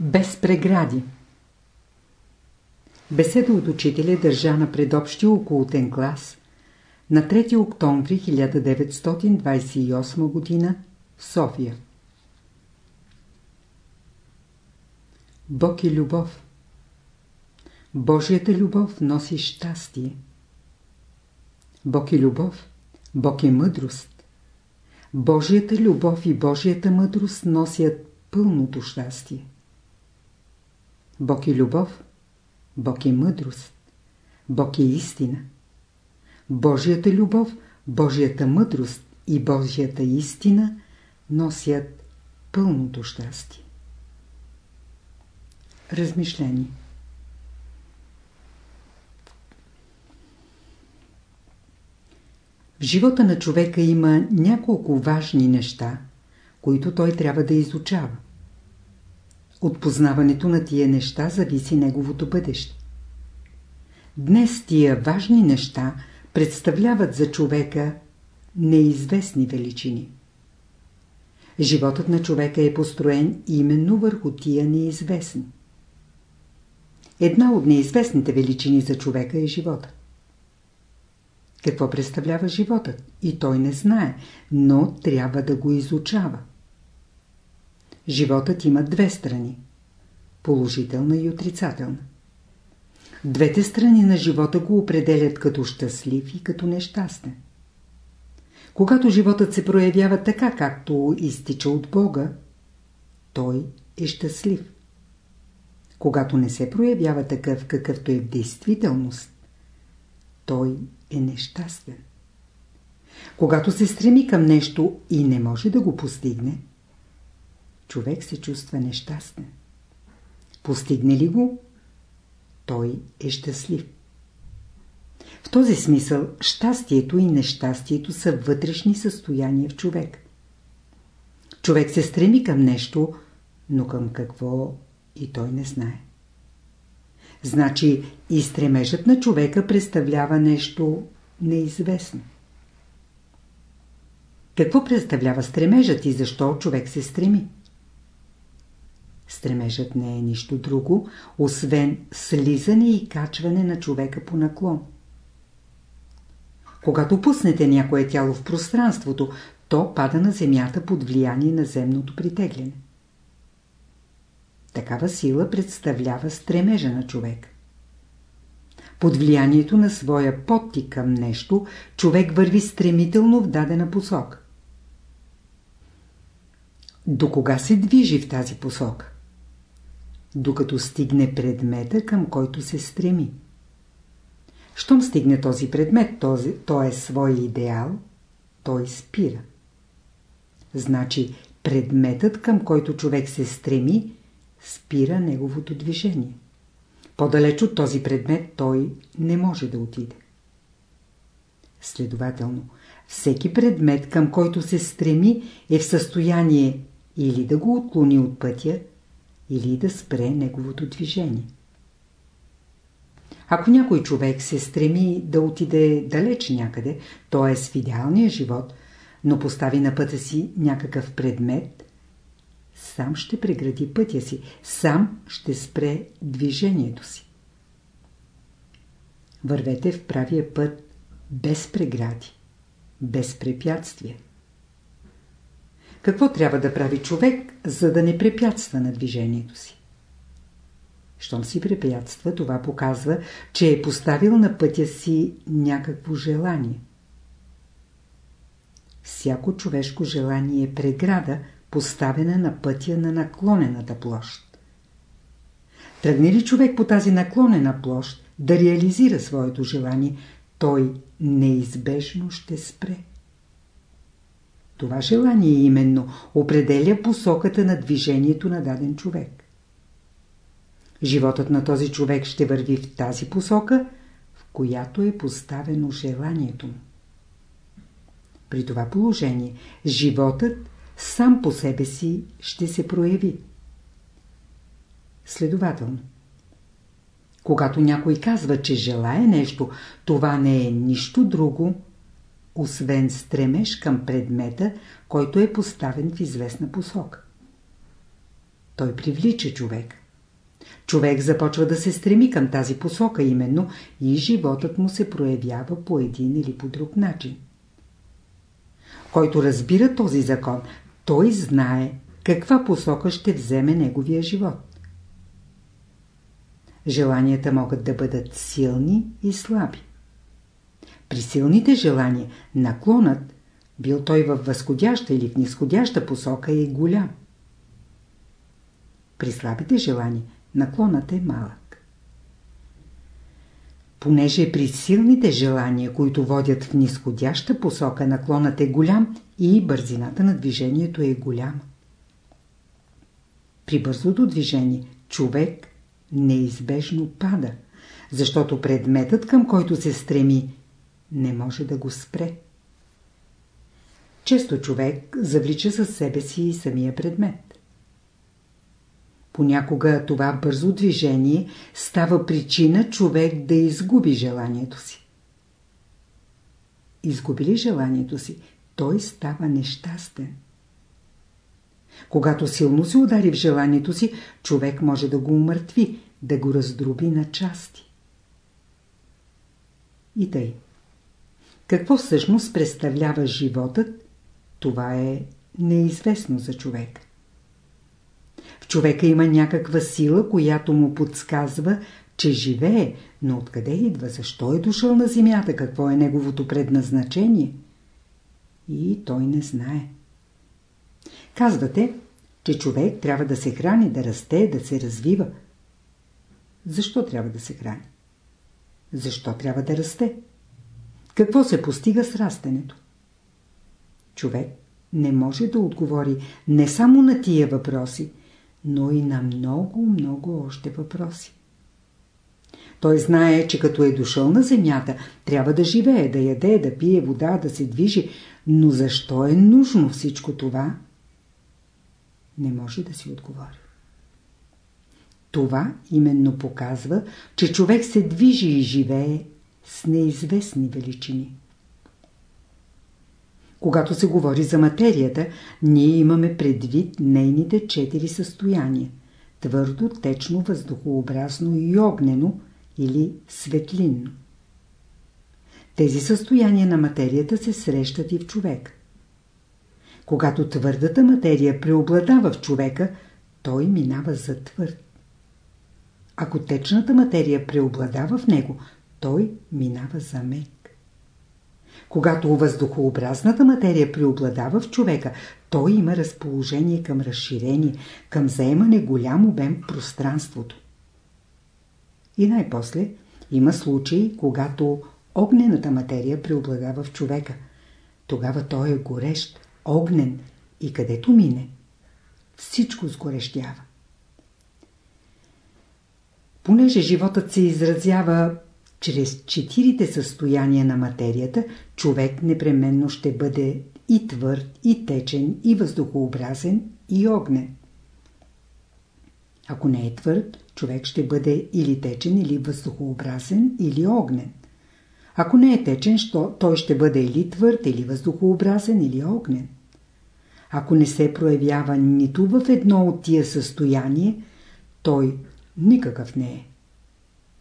Без прегради Беседа от учителя държа на предобщи околотен клас на 3 октомври 1928 г. в София. Бог е любов. Божията любов носи щастие. Бог е любов. Бог е мъдрост. Божията любов и Божията мъдрост носят пълното щастие. Бог е любов. Бог е мъдрост. Бог е истина. Божията любов, Божията мъдрост и Божията истина носят пълното щастие. Размишление В живота на човека има няколко важни неща, които той трябва да изучава. От познаването на тия неща зависи неговото бъдеще. Днес тия важни неща представляват за човека неизвестни величини. Животът на човека е построен именно върху тия неизвестни. Една от неизвестните величини за човека е живота. Какво представлява животът? И той не знае, но трябва да го изучава. Животът има две страни – положителна и отрицателна. Двете страни на живота го определят като щастлив и като нещастен. Когато животът се проявява така, както изтича от Бога, той е щастлив. Когато не се проявява такъв, какъвто е в действителност, той е нещастен. Когато се стреми към нещо и не може да го постигне, човек се чувства нещастен. Постигне ли го, той е щастлив. В този смисъл щастието и нещастието са вътрешни състояния в човек. Човек се стреми към нещо, но към какво и той не знае. Значи и стремежът на човека представлява нещо неизвестно. Какво представлява стремежът и защо човек се стреми? Стремежът не е нищо друго, освен слизане и качване на човека по наклон. Когато пуснете някое тяло в пространството, то пада на земята под влияние на земното притегляне. Такава сила представлява стремежа на човек. Под влиянието на своя подтик към нещо, човек върви стремително в дадена посока. До кога се движи в тази посока? Докато стигне предмета, към който се стреми. Щом стигне този предмет, този, той е свой идеал, той спира. Значи предметът, към който човек се стреми, спира неговото движение. По-далеч от този предмет той не може да отиде. Следователно, всеки предмет, към който се стреми, е в състояние или да го отклони от пътя, или да спре неговото движение. Ако някой човек се стреми да отиде далеч някъде, т.е. в идеалния живот, но постави на пътя си някакъв предмет, сам ще прегради пътя си, сам ще спре движението си. Вървете в правия път без прегради, без препятствия. Какво трябва да прави човек, за да не препятства на движението си? Щом си препятства, това показва, че е поставил на пътя си някакво желание. Всяко човешко желание е преграда – поставена на пътя на наклонената площ. Тръгне ли човек по тази наклонена площ да реализира своето желание, той неизбежно ще спре. Това желание именно определя посоката на движението на даден човек. Животът на този човек ще върви в тази посока, в която е поставено желанието му. При това положение животът сам по себе си ще се прояви. Следователно, когато някой казва, че желая нещо, това не е нищо друго, освен стремеж към предмета, който е поставен в известна посока. той привлича човек. Човек започва да се стреми към тази посока именно и животът му се проявява по един или по друг начин. Който разбира този закон, той знае каква посока ще вземе неговия живот. Желанията могат да бъдат силни и слаби. При силните желания наклонът, бил той в възходяща или в нисходяща посока, е голям. При слабите желания наклонът е малък. Понеже при силните желания, които водят в нисходяща посока, наклонът е голям и бързината на движението е голяма. При бързото движение човек неизбежно пада, защото предметът, към който се стреми, не може да го спре. Често човек завлича със себе си и самия предмет. Понякога това бързо движение става причина човек да изгуби желанието си. Изгуби ли желанието си, той става нещастен. Когато силно се удари в желанието си, човек може да го умъртви, да го раздроби на части. И тъй. Какво всъщност представлява животът, това е неизвестно за човек. В човека има някаква сила, която му подсказва, че живее, но откъде идва, защо е дошъл на земята, какво е неговото предназначение? И той не знае. Казвате, че човек трябва да се храни, да расте, да се развива. Защо трябва да се храни? Защо трябва да расте? Какво се постига с растенето? Човек не може да отговори не само на тия въпроси, но и на много, много още въпроси. Той знае, че като е дошъл на земята, трябва да живее, да яде, да пие вода, да се движи. Но защо е нужно всичко това? Не може да си отговори. Това именно показва, че човек се движи и живее с неизвестни величини. Когато се говори за материята, ние имаме предвид нейните четири състояния – твърдо, течно, въздухообразно и огнено или светлинно. Тези състояния на материята се срещат и в човек. Когато твърдата материя преобладава в човека, той минава за твърд. Ако течната материя преобладава в него, той минава за мек. Когато въздухообразната материя преобладава в човека, той има разположение към разширение, към заемане голям обем в пространството. И най-после има случаи, когато огнената материя преобладава в човека. Тогава той е горещ, огнен и където мине, всичко сгорещява. Понеже животът се изразява чрез четирите състояния на материята, човек непременно ще бъде и твърд, и течен, и въздухообразен, и огнен. Ако не е твърд, човек ще бъде или течен, или въздухообразен, или огнен. Ако не е течен, той ще бъде или твърд, или въздухообразен, или огнен. Ако не се проявява нито в едно от тия състояние, той никакъв не е.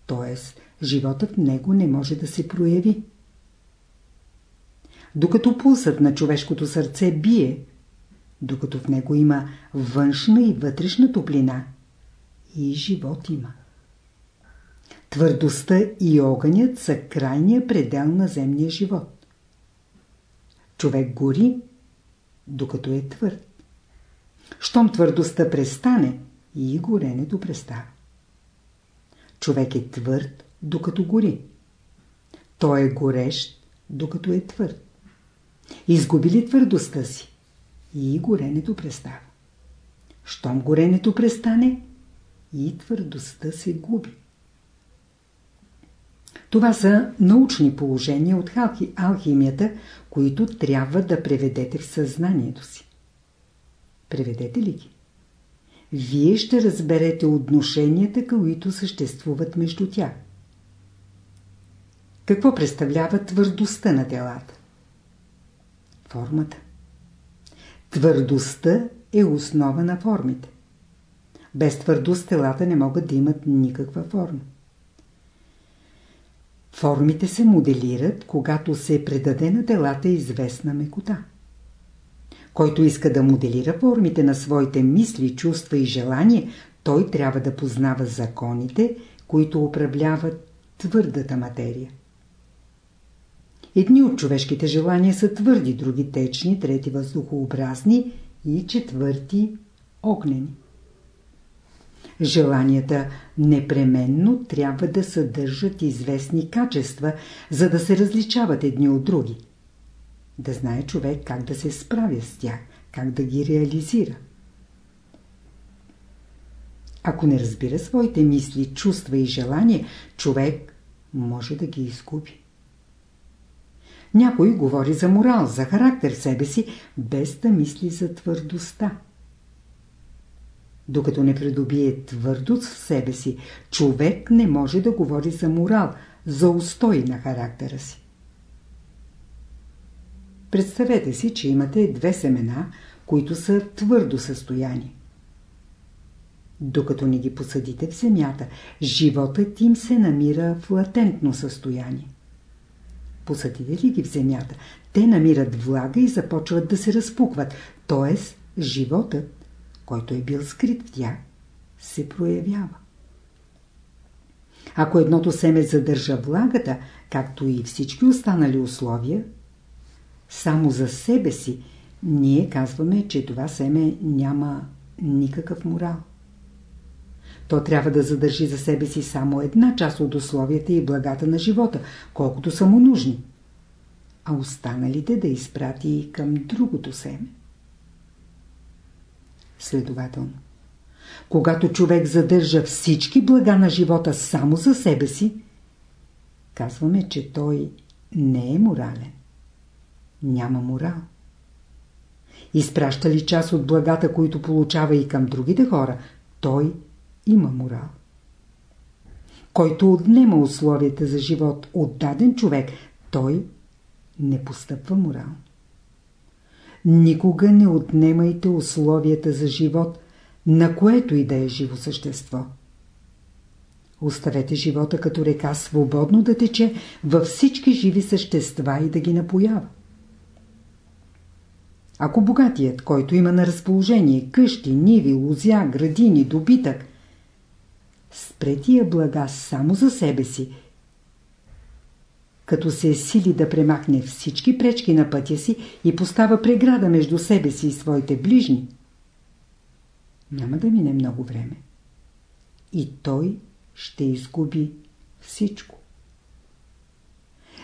Тоест, животът в него не може да се прояви. Докато пулсът на човешкото сърце бие, докато в него има външна и вътрешна топлина, и живот има. Твърдостта и огънят са крайния предел на земния живот. Човек гори, докато е твърд. Щом твърдостта престане, и горенето престава. Човек е твърд, докато гори. Той е горещ, докато е твърд. Изгуби ли твърдостта си? И горенето престава. Щом горенето престане, и твърдостта се губи. Това са научни положения от алхимията, които трябва да преведете в съзнанието си. Преведете ли ги? Вие ще разберете отношенията, които съществуват между тях. Какво представлява твърдостта на телата? Формата. Твърдостта е основа на формите. Без твърдост телата не могат да имат никаква форма. Формите се моделират, когато се предаде на телата известна мекота. Който иска да моделира формите на своите мисли, чувства и желания, той трябва да познава законите, които управляват твърдата материя. Едни от човешките желания са твърди, други течни, трети въздухообразни и четвърти огнени. Желанията непременно трябва да съдържат известни качества, за да се различават едни от други. Да знае човек как да се справя с тях, как да ги реализира. Ако не разбира своите мисли, чувства и желания, човек може да ги изгуби. Някой говори за морал, за характер себе си, без да мисли за твърдостта. Докато не придобие твърдост в себе си, човек не може да говори за морал, за устой на характера си. Представете си, че имате две семена, които са твърдо състояние. Докато не ги посадите в земята, животът им се намира в латентно състояние. Посадите ли ги в земята, те намират влага и започват да се разпукват, т.е. животът, който е бил скрит в тях, се проявява. Ако едното семе задържа влагата, както и всички останали условия, само за себе си, ние казваме, че това семе няма никакъв морал. То трябва да задържи за себе си само една част от условията и благата на живота, колкото са му нужни, а останалите да изпрати към другото семе. Следователно, когато човек задържа всички блага на живота само за себе си, казваме, че той не е морален. Няма морал. Изпраща ли част от благата, които получава и към другите хора, той има морал. Който отнема условията за живот от даден човек, той не постъпва морал. Никога не отнемайте условията за живот, на което и да е живо същество. Оставете живота като река свободно да тече във всички живи същества и да ги напоява. Ако богатият, който има на разположение къщи, ниви, лузя, градини, добитък, спре тия блага само за себе си, като се сили да премахне всички пречки на пътя си и поставя преграда между себе си и своите ближни, няма да мине много време. И той ще изгуби всичко.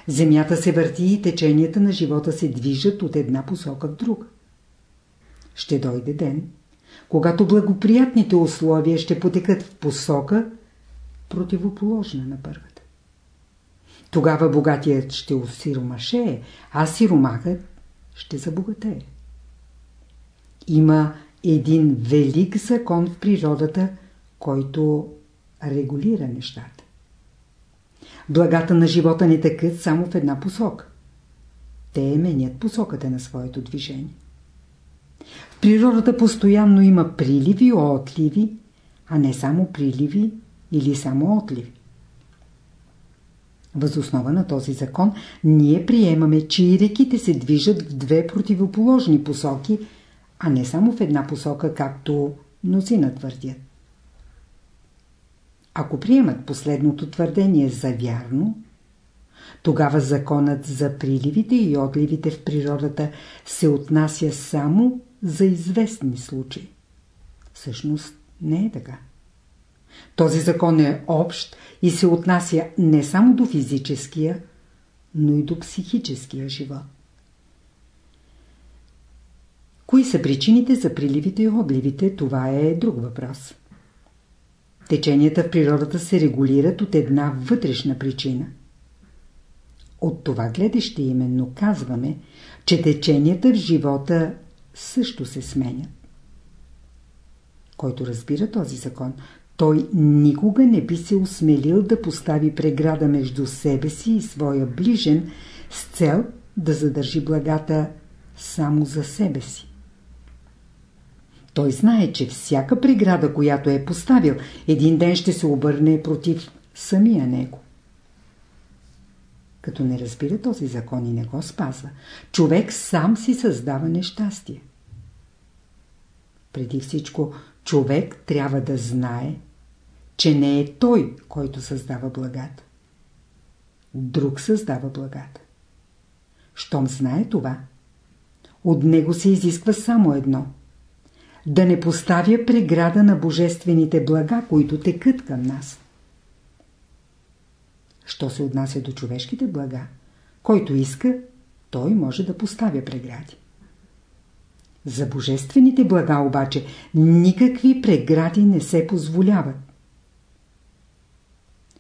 Земята се върти и теченията на живота се движат от една посока в друга. Ще дойде ден, когато благоприятните условия ще потекат в посока, противоположна на първата. Тогава богатият ще осиромашее, а сиромахът ще забогатее. Има един велик закон в природата, който регулира нещата. Благата на живота не тъкат само в една посока. Те менят посоката на своето движение. Природата постоянно има приливи и отливи, а не само приливи или само отливи. Възоснова на този закон ние приемаме, че и реките се движат в две противоположни посоки, а не само в една посока, както мнозина твърдят. Ако приемат последното твърдение за вярно, тогава законът за приливите и отливите в природата се отнася само за известни случаи. Всъщност не е така. Този закон е общ и се отнася не само до физическия, но и до психическия живот. Кои са причините за приливите и отливите, това е друг въпрос. Теченията в природата се регулират от една вътрешна причина. От това гледаще именно казваме, че теченията в живота също се сменят. Който разбира този закон, той никога не би се осмелил да постави преграда между себе си и своя ближен с цел да задържи благата само за себе си. Той знае, че всяка преграда, която е поставил, един ден ще се обърне против самия него. Като не разбира този закон и не го спазва, човек сам си създава нещастие. Преди всичко, човек трябва да знае, че не е той, който създава благата. Друг създава благата. Щом знае това, от него се изисква само едно – да не поставя преграда на божествените блага, които текат към нас. Що се отнася до човешките блага, който иска, той може да поставя прегради. За божествените блага обаче никакви прегради не се позволяват.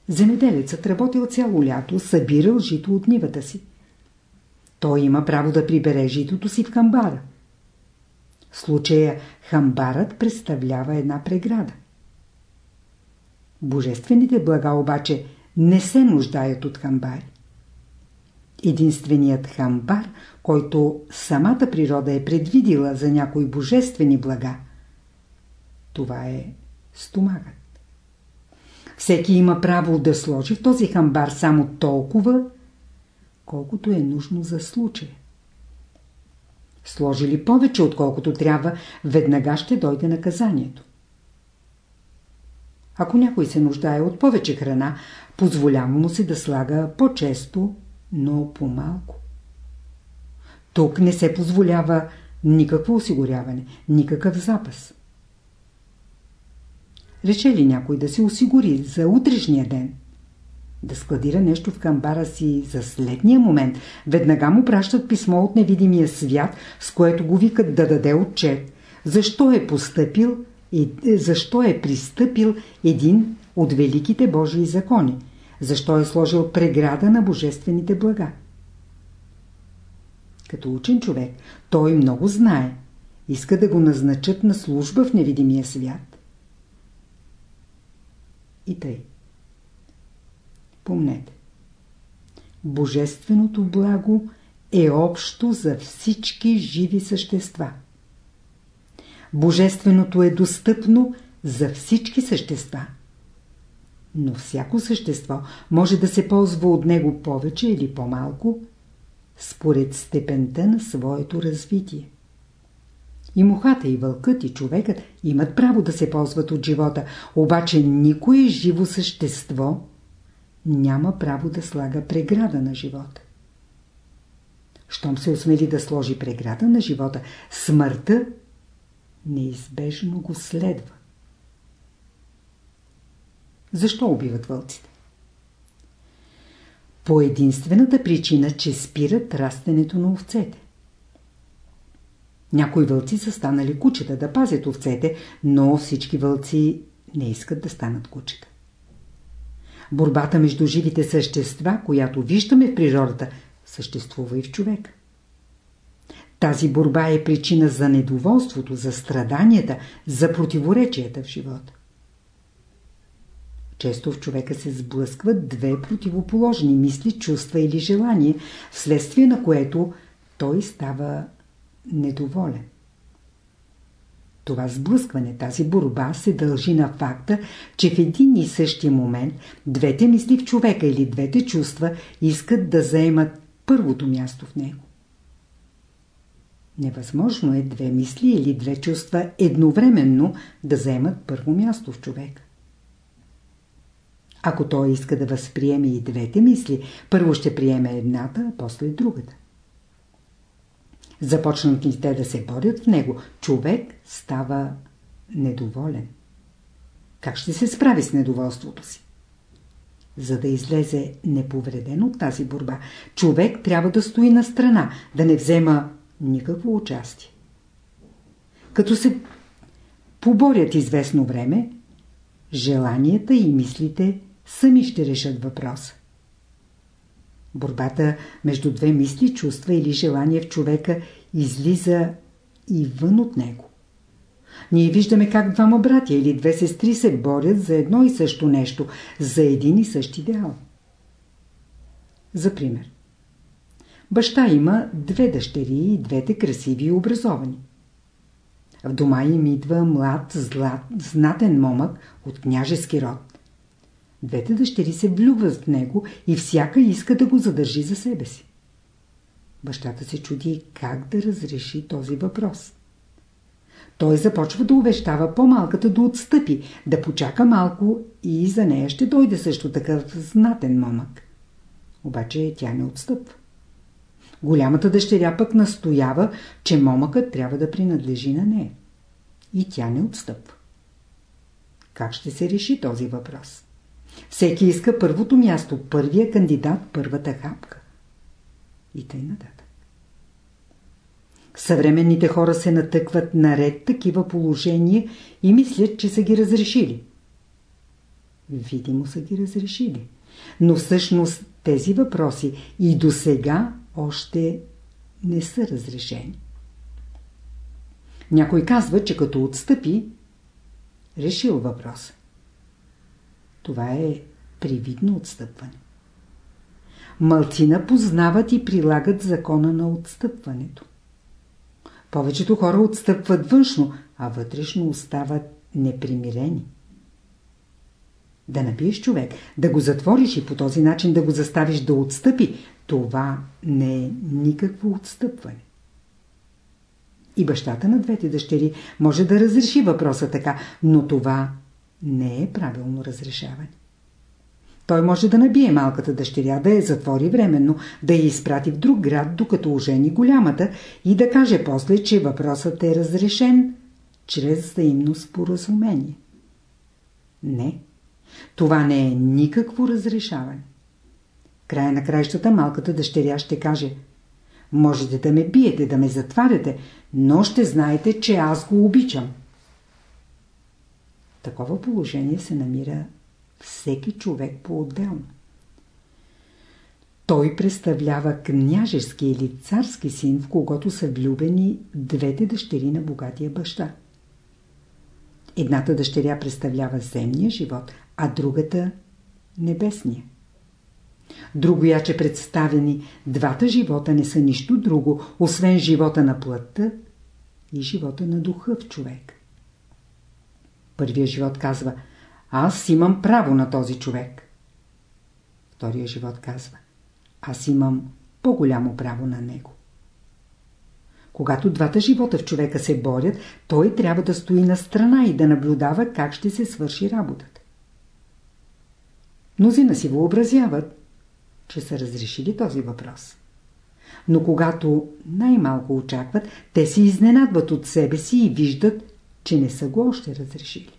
Земеделецът работил цяло лято, събирал жито от нивата си. Той има право да прибере житото си в камбара. В случая хамбарът представлява една преграда. Божествените блага обаче не се нуждаят от хамбари. Единственият хамбар, който самата природа е предвидила за някои божествени блага, това е стомагът. Всеки има право да сложи в този хамбар само толкова, колкото е нужно за случая. Сложи ли повече, отколкото трябва, веднага ще дойде наказанието. Ако някой се нуждае от повече храна, позволява му се да слага по-често, но по-малко. Тук не се позволява никакво осигуряване, никакъв запас. Рече ли някой да се осигури за утрешния ден, да складира нещо в камбара си за следния момент, веднага му пращат писмо от невидимия свят, с което го викат да даде отчет. Защо е постъпил и защо е пристъпил един от великите Божии закони? Защо е сложил преграда на божествените блага? Като учен човек, той много знае. Иска да го назначат на служба в невидимия свят. И тъй. Помнете. Божественото благо е общо за всички живи същества. Божественото е достъпно за всички същества. Но всяко същество може да се ползва от него повече или по-малко, според степента на своето развитие. И мухата, и вълкът, и човекът имат право да се ползват от живота, обаче никое живо същество няма право да слага преграда на живота. Щом се осмели да сложи преграда на живота, смъртта неизбежно го следва. Защо убиват вълците? По единствената причина, че спират растенето на овцете. Някои вълци са станали кучета да пазят овцете, но всички вълци не искат да станат кучета. Борбата между живите същества, която виждаме в природата, съществува и в човек. Тази борба е причина за недоволството, за страданията, за противоречията в живота. Често в човека се сблъскват две противоположни мисли, чувства или желания, вследствие на което той става недоволен. Това сблъскване, тази борба се дължи на факта, че в един и същи момент двете мисли в човека или двете чувства искат да заемат първото място в него. Невъзможно е две мисли или две чувства едновременно да заемат първо място в човека. Ако той иска да възприеме и двете мисли, първо ще приеме едната, а после другата. Започнат ли те да се борят в него, човек става недоволен. Как ще се справи с недоволството си? За да излезе неповреден от тази борба, човек трябва да стои на страна, да не взема никакво участие. Като се поборят известно време, желанията и мислите сами ще решат въпроса. Борбата между две мисли, чувства или желания в човека излиза и вън от него. Ние виждаме как двама братя или две сестри се борят за едно и също нещо, за един и същ идеал. За пример. Баща има две дъщери и двете красиви и образовани. В дома им идва млад, злат, знатен момък от княжески род. Двете дъщери се влюбват в него и всяка иска да го задържи за себе си. Бащата се чуди как да разреши този въпрос. Той започва да увещава по-малката да отстъпи, да почака малко и за нея ще дойде също такъв знатен момък. Обаче тя не отстъпва. Голямата дъщеря пък настоява, че момъкът трябва да принадлежи на нея. И тя не отстъпва. Как ще се реши този въпрос? Всеки иска първото място, първия кандидат, първата хапка. И тъй нататък. Съвременните хора се натъкват наред такива положения и мислят, че са ги разрешили. Видимо са ги разрешили. Но всъщност тези въпроси и до сега още не са разрешени. Някой казва, че като отстъпи, решил въпроса. Това е привидно отстъпване. Малцина познават и прилагат закона на отстъпването. Повечето хора отстъпват външно, а вътрешно остават непримирени. Да набиеш човек, да го затвориш и по този начин да го заставиш да отстъпи, това не е никакво отстъпване. И бащата на двете дъщери може да разреши въпроса така, но това не е правилно разрешаване. Той може да набие малката дъщеря, да я затвори временно, да я изпрати в друг град, докато ожени голямата и да каже после, че въпросът е разрешен чрез взаимно споразумение. Не, това не е никакво разрешаване. Края на краищата малката дъщеря ще каже Можете да ме биете, да ме затваряте, но ще знаете, че аз го обичам. Такова положение се намира всеки човек по-отделно. Той представлява княжески или царски син, в когото са влюбени двете дъщери на богатия баща. Едната дъщеря представлява земния живот, а другата – небесния. Другояче представени двата живота не са нищо друго, освен живота на плътта и живота на духа в човек. Първия живот казва Аз имам право на този човек. Втория живот казва Аз имам по-голямо право на него. Когато двата живота в човека се борят, той трябва да стои на страна и да наблюдава как ще се свърши работата. Мнозина си въобразяват, че са разрешили този въпрос. Но когато най-малко очакват, те се изненадват от себе си и виждат, че не са го още разрешили.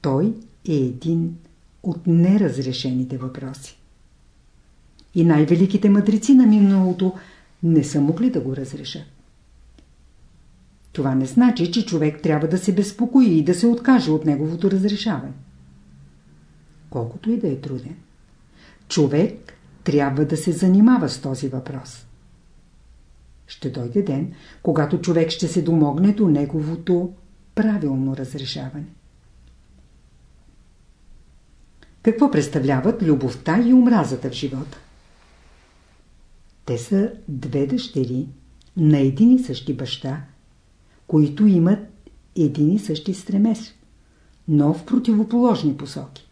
Той е един от неразрешените въпроси. И най-великите мъдреци на миналото не са могли да го разрешат. Това не значи, че човек трябва да се безпокои и да се откаже от неговото разрешаване. Колкото и да е труден. Човек трябва да се занимава с този въпрос. Ще дойде ден, когато човек ще се домогне до неговото правилно разрешаване. Какво представляват любовта и омразата в живота? Те са две дъщери на един и същи баща, които имат един и същи стремеж, но в противоположни посоки.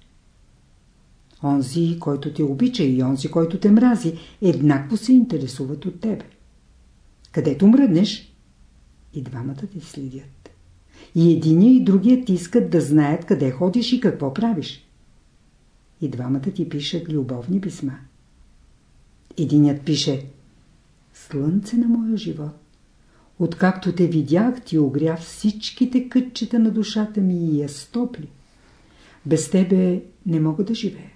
Онзи, който те обича и онзи, който те мрази, еднакво се интересуват от тебе. Където мръднеш, и двамата те следят. И единия и другият искат да знаят къде ходиш и какво правиш. И двамата ти пишат любовни писма. Единият пише Слънце на моя живот. Откакто те видях, ти огря всичките кътчета на душата ми и я стопли. Без тебе не мога да живея.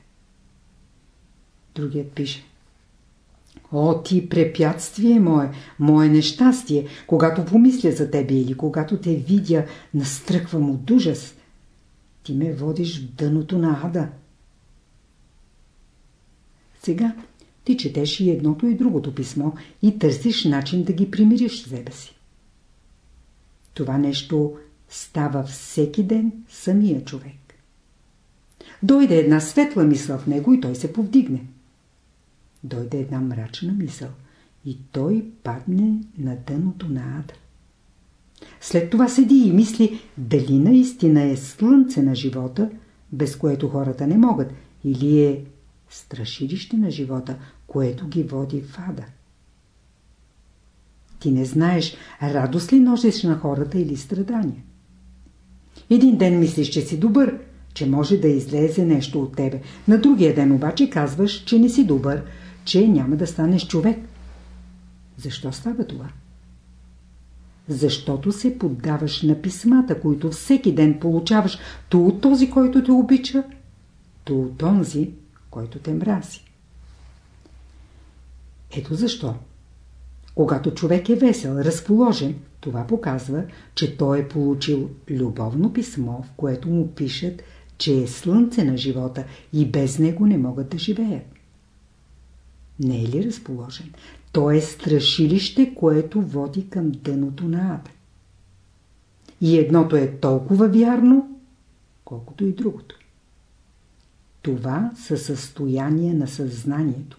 Другият пише. О, ти препятствие мое, мое нещастие, когато помисля за тебе или когато те видя, настръквам от ужас. Ти ме водиш в дъното на ада. Сега ти четеш и едното и другото писмо и търсиш начин да ги примириш с себе си. Това нещо става всеки ден самия човек. Дойде една светла мисъл в него и той се повдигне. Дойде една мрачна мисъл и той падне на дъното на ада. След това седи и мисли дали наистина е слънце на живота, без което хората не могат, или е страшилище на живота, което ги води в ада. Ти не знаеш радост ли носиш на хората или страдания. Един ден мислиш, че си добър, че може да излезе нещо от тебе. На другия ден обаче казваш, че не си добър, че няма да станеш човек. Защо става това? Защото се поддаваш на писмата, които всеки ден получаваш, то от този, който те обича, то от онзи, който те мрази. Ето защо. Когато човек е весел, разположен, това показва, че той е получил любовно писмо, в което му пишат, че е слънце на живота и без него не могат да живеят. Не е ли разположен? То е страшилище, което води към дъното на ада. И едното е толкова вярно, колкото и другото. Това са състояния на съзнанието.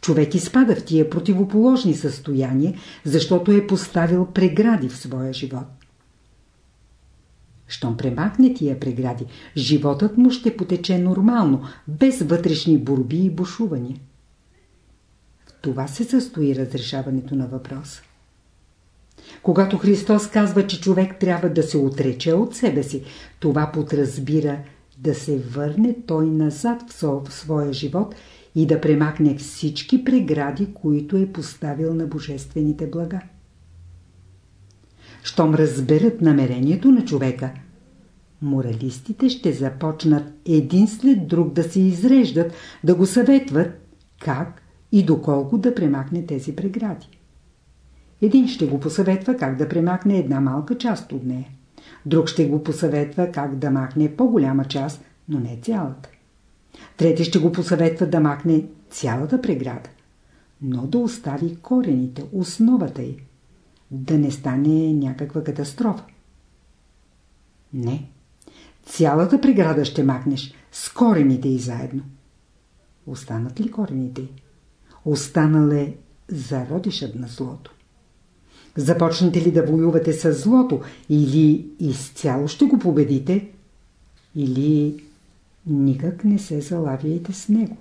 Човек изпада в тия противоположни състояния, защото е поставил прегради в своя живот. Щом премахне тия прегради, животът му ще потече нормално, без вътрешни борби и бушувания. Това се състои разрешаването на въпроса. Когато Христос казва, че човек трябва да се отрече от себе си, това подразбира да се върне той назад в своя живот и да премахне всички прегради, които е поставил на божествените блага. Щом разберат намерението на човека, моралистите ще започнат един след друг да се изреждат, да го съветват как и доколко да премахне тези прегради. Един ще го посъветва как да премахне една малка част от нея. Друг ще го посъветва как да махне по-голяма част, но не цялата. Трети ще го посъветва да махне цялата преграда, но да остави корените, основата й, да не стане някаква катастрофа. Не. Цялата преграда ще махнеш с корените и заедно. Останат ли корените? Останал е зародишът на злото. Започнете ли да воювате с злото или изцяло ще го победите, или никак не се залавяйте с него.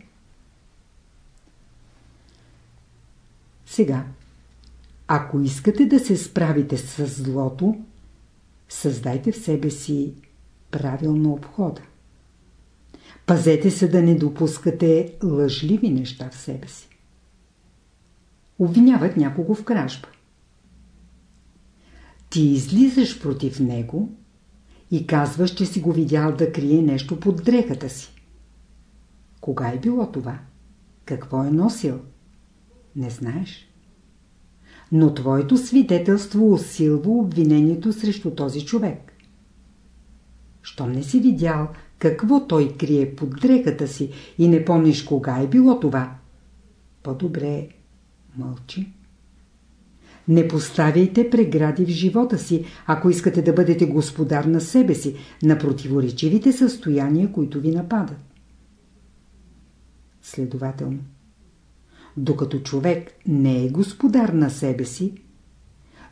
Сега, ако искате да се справите с злото, създайте в себе си правилно обхода. Пазете се да не допускате лъжливи неща в себе си. Обвиняват някого в кражба. Ти излизаш против него и казваш, че си го видял да крие нещо под дрехата си. Кога е било това? Какво е носил? Не знаеш. Но твоето свидетелство усилва обвинението срещу този човек. Щом не си видял какво той крие под дрехата си и не помниш кога е било това, по-добре мълчи. Не поставяйте прегради в живота си, ако искате да бъдете господар на себе си, на противоречивите състояния, които ви нападат. Следователно, докато човек не е господар на себе си,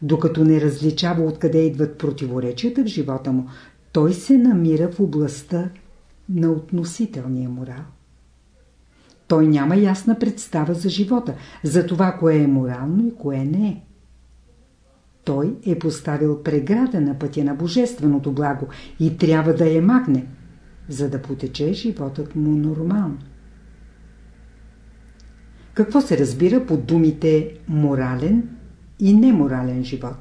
докато не различава откъде идват противоречията в живота му, той се намира в областта на относителния морал. Той няма ясна представа за живота, за това кое е морално и кое не е. Той е поставил преграда на пътя на божественото благо и трябва да я махне, за да потече животът му нормално. Какво се разбира под думите морален и неморален живот?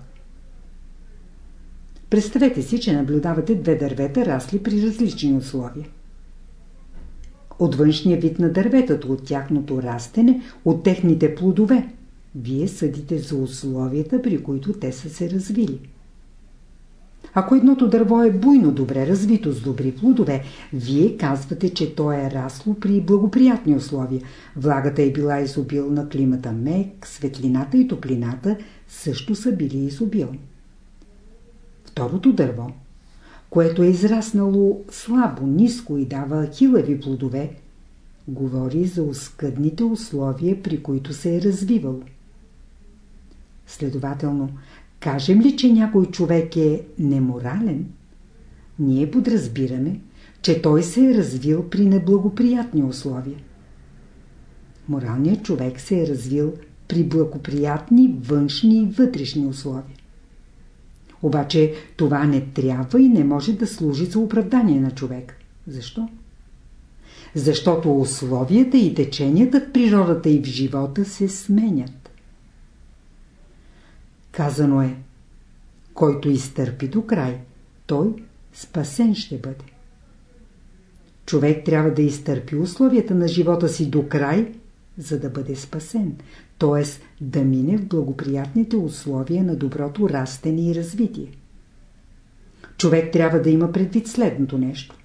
Представете си, че наблюдавате две дървета, расли при различни условия. От външния вид на дърветата, от тяхното растене, от техните плодове – вие съдите за условията, при които те са се развили. Ако едното дърво е буйно добре развито с добри плодове, вие казвате, че то е расло при благоприятни условия. Влагата е била изобилна, климата мек, светлината и топлината също са били изобилни. Второто дърво, което е израснало слабо, ниско и дава хилави плодове, говори за оскъдните условия, при които се е развивало. Следователно, Кажем ли, че някой човек е неморален, ние подразбираме, че той се е развил при неблагоприятни условия. Моралният човек се е развил при благоприятни външни и вътрешни условия. Обаче това не трябва и не може да служи за оправдание на човек. Защо? Защото условията и теченията в природата и в живота се сменят. Казано е, който изтърпи до край, той спасен ще бъде. Човек трябва да изтърпи условията на живота си до край, за да бъде спасен, т.е. да мине в благоприятните условия на доброто растене и развитие. Човек трябва да има предвид следното нещо.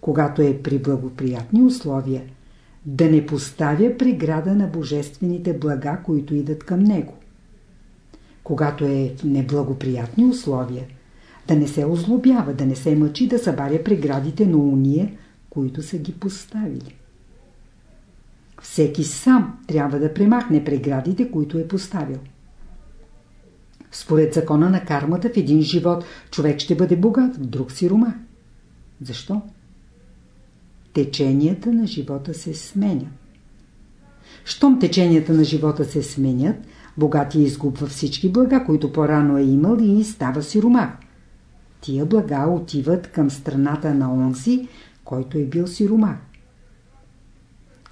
Когато е при благоприятни условия, да не поставя преграда на божествените блага, които идат към него. Когато е в неблагоприятни условия, да не се озлобява, да не се мъчи да събаря преградите на уния, които са ги поставили. Всеки сам трябва да премахне преградите, които е поставил. Според закона на кармата в един живот човек ще бъде богат, в друг сирома. Защо? Теченията на живота се сменят. Щом теченията на живота се сменят, богатия изгубва всички блага, които по-рано е имал и става сиромах. Тия блага отиват към страната на онзи, който е бил сиромах.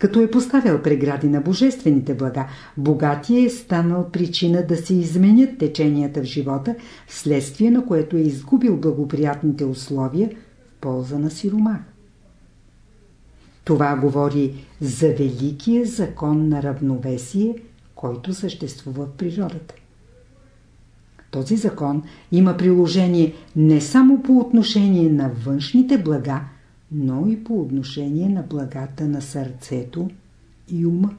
Като е поставил прегради на божествените блага, богатия е станал причина да се изменят теченията в живота, вследствие на което е изгубил благоприятните условия в полза на сиромах. Това говори за великия закон на равновесие, който съществува в природата. Този закон има приложение не само по отношение на външните блага, но и по отношение на благата на сърцето и ума.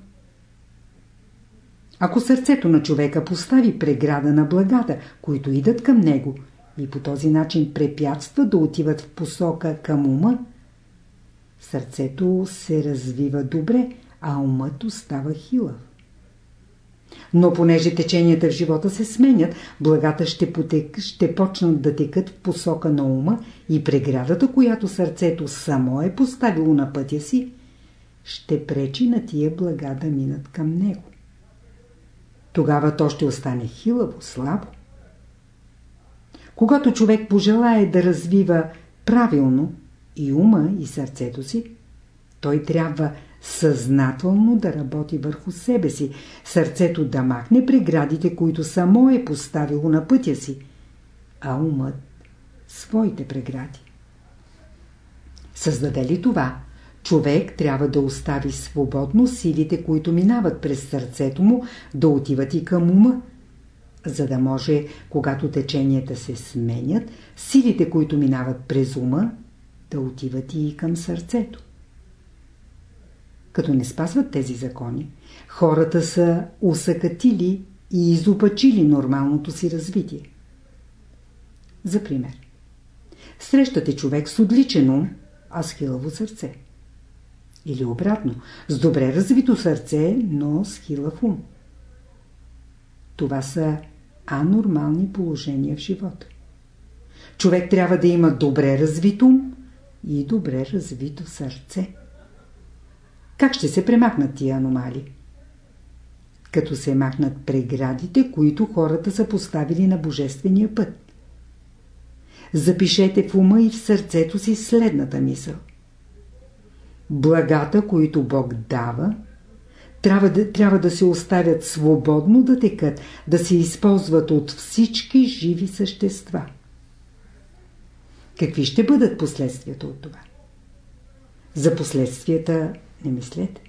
Ако сърцето на човека постави преграда на благата, които идат към него, и по този начин препятства да отиват в посока към ума, сърцето се развива добре, а умът остава хилав. Но понеже теченията в живота се сменят, благата ще, потек, ще почнат да текат в посока на ума и преградата, която сърцето само е поставило на пътя си, ще пречи на тия блага да минат към него. Тогава то ще остане хилаво, слабо. Когато човек пожелае да развива правилно и ума и сърцето си, той трябва съзнателно да работи върху себе си, сърцето да махне преградите, които само е поставило на пътя си, а умът своите прегради. Създаде ли това, човек трябва да остави свободно силите, които минават през сърцето му, да отиват и към ума, за да може, когато теченията се сменят, силите, които минават през ума, да отиват и към сърцето. Като не спазват тези закони, хората са усъкатили и изопачили нормалното си развитие. За пример. Срещате човек с отличен ум, а с хилаво сърце. Или обратно, с добре развито сърце, но с хилав ум. Това са анормални положения в живота. Човек трябва да има добре развит ум и добре развито сърце. Как ще се премахнат тия аномали? Като се махнат преградите, които хората са поставили на божествения път. Запишете в ума и в сърцето си следната мисъл. Благата, които Бог дава, трябва да, трябва да се оставят свободно да текат, да се използват от всички живи същества. Какви ще бъдат последствията от това? За последствията не мислете.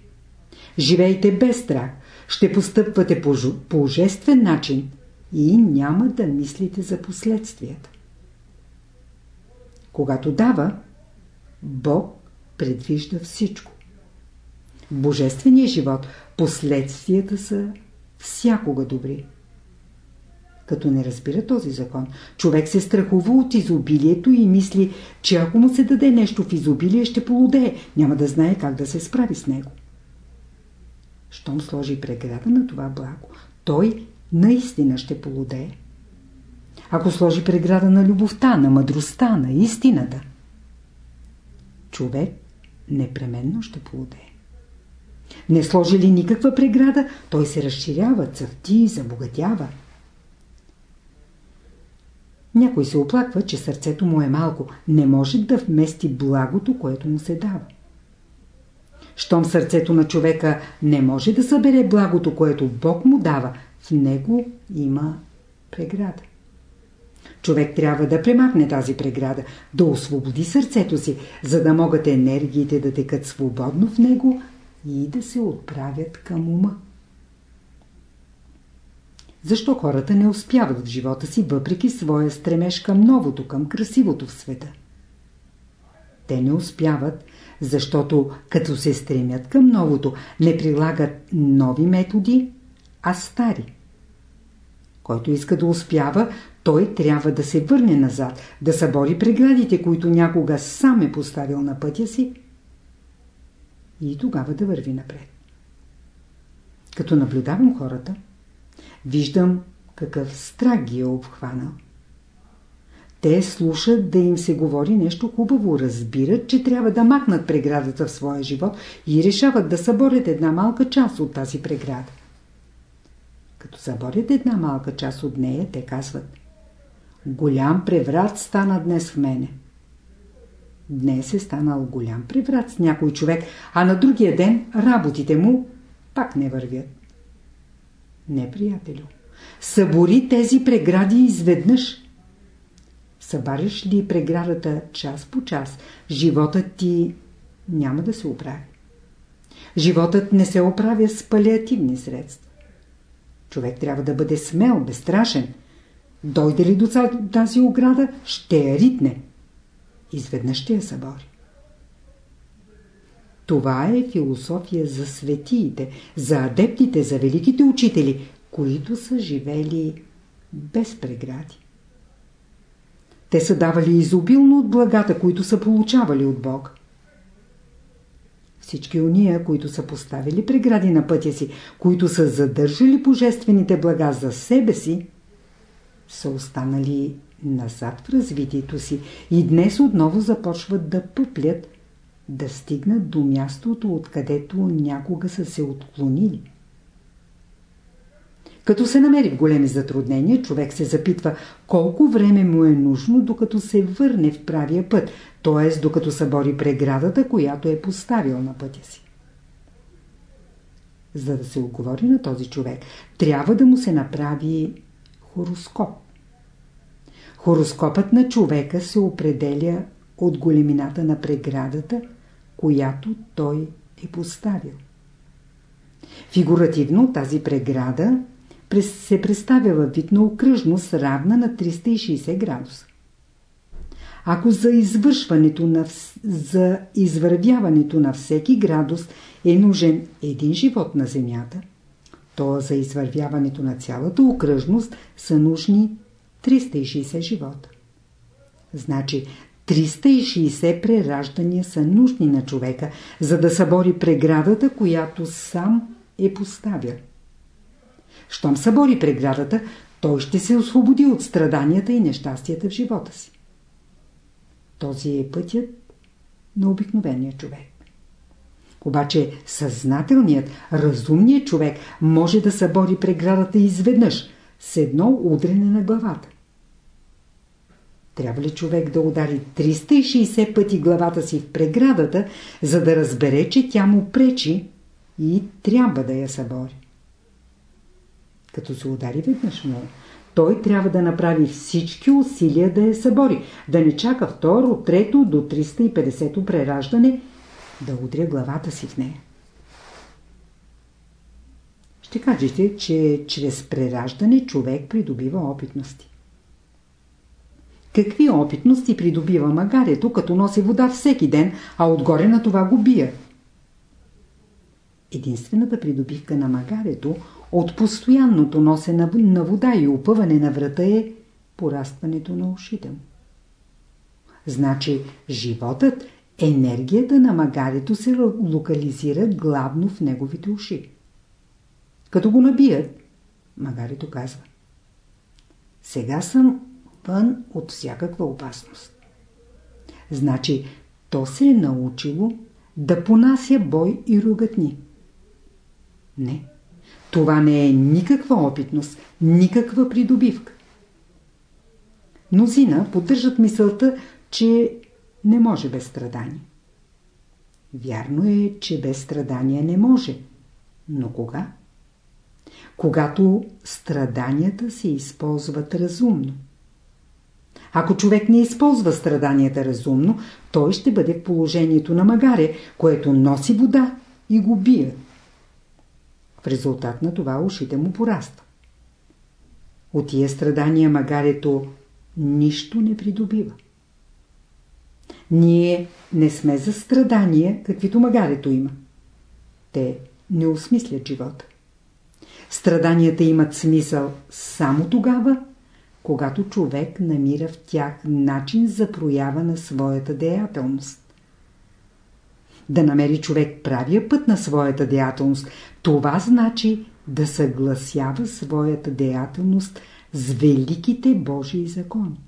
Живейте без страх. Ще постъпвате по божествен начин и няма да мислите за последствията. Когато дава, Бог предвижда всичко. В божествения живот последствията са всякога добри. Като не разбира този закон, човек се страхува от изобилието и мисли, че ако му се даде нещо в изобилие, ще полудее, няма да знае как да се справи с него. Щом сложи преграда на това благо, той наистина ще полудее. ако сложи преграда на любовта, на мъдростта, на истината, човек непременно ще плодее. Не сложи ли никаква преграда, той се разширява, цъфти, забогатява. Някой се оплаква, че сърцето му е малко, не може да вмести благото, което му се дава. Щом сърцето на човека не може да събере благото, което Бог му дава, в него има преграда. Човек трябва да премахне тази преграда, да освободи сърцето си, за да могат енергиите да текат свободно в него и да се отправят към ума. Защо хората не успяват в живота си, въпреки своя стремеж към новото, към красивото в света? Те не успяват, защото като се стремят към новото, не прилагат нови методи, а стари. Който иска да успява, той трябва да се върне назад, да събори преградите, които някога сам е поставил на пътя си и тогава да върви напред. Като наблюдавам хората, виждам какъв страх ги е обхванал. Те слушат да им се говори нещо хубаво, разбират, че трябва да махнат преградата в своя живот и решават да съборят една малка част от тази преграда. Като съборят една малка част от нея, те казват Голям преврат стана днес в мене. Днес е станал голям преврат с някой човек, а на другия ден работите му пак не вървят. Не, приятелю. Събори тези прегради изведнъж. Събариш ли преградата час по час, животът ти няма да се оправи. Животът не се оправя с палиативни средства. Човек трябва да бъде смел, безстрашен. Дойде ли до тази ограда, ще я ритне. Изведнъж ще я събори. Това е философия за светиите, за адептите, за великите учители, които са живели без прегради. Те са давали изобилно от благата, които са получавали от Бог. Всички уния, които са поставили прегради на пътя си, които са задържали божествените блага за себе си, са останали назад в развитието си и днес отново започват да пъплят, да стигнат до мястото, откъдето някога са се отклонили. Като се намери в големи затруднения, човек се запитва колко време му е нужно, докато се върне в правия път, т.е. докато събори преградата, която е поставил на пътя си. За да се отговори на този човек, трябва да му се направи хороскоп. Хороскопът на човека се определя от големината на преградата, която той е поставил. Фигуративно тази преграда се представя във вид на окръжност равна на 360 градуса. Ако за извършването на, за извървяването на всеки градус е нужен един живот на Земята, то за извървяването на цялата окръжност са нужни 360 живота. Значи 360 прераждания са нужни на човека, за да събори преградата, която сам е поставил. Щом събори преградата, той ще се освободи от страданията и нещастията в живота си. Този е пътят на обикновения човек. Обаче съзнателният, разумният човек може да събори преградата изведнъж, с едно удрене на главата. Трябва ли човек да удари 360 пъти главата си в преградата, за да разбере, че тя му пречи и трябва да я събори? Като се удари веднъж му, той трябва да направи всички усилия да я събори, да не чака второ, трето до 350 прераждане, да удря главата си в нея. Ще кажете, че чрез прераждане човек придобива опитности. Какви опитности придобива магарето, като носи вода всеки ден, а отгоре на това го бия? Единствената придобивка на магарето от постоянното носене на вода и опъване на врата е порастването на ушите му. Значи животът, енергията на магарето се локализира главно в неговите уши. Като го набият, магарето казва Сега съм вън от всякаква опасност. Значи, то се е научило да понася бой и ругатни. Не. Това не е никаква опитност, никаква придобивка. Мнозина поддържат мисълта, че не може без страдание. Вярно е, че без страдания не може. Но кога? Когато страданията се използват разумно. Ако човек не използва страданията разумно, той ще бъде в положението на магаре, което носи вода и го бие. В резултат на това ушите му пораства. От тия страдания магарето нищо не придобива. Ние не сме за страдания, каквито магарето има. Те не осмислят живота. Страданията имат смисъл само тогава, когато човек намира в тях начин за проява на своята деятелност. Да намери човек правия път на своята деятелност, това значи да съгласява своята деятелност с великите Божии закони.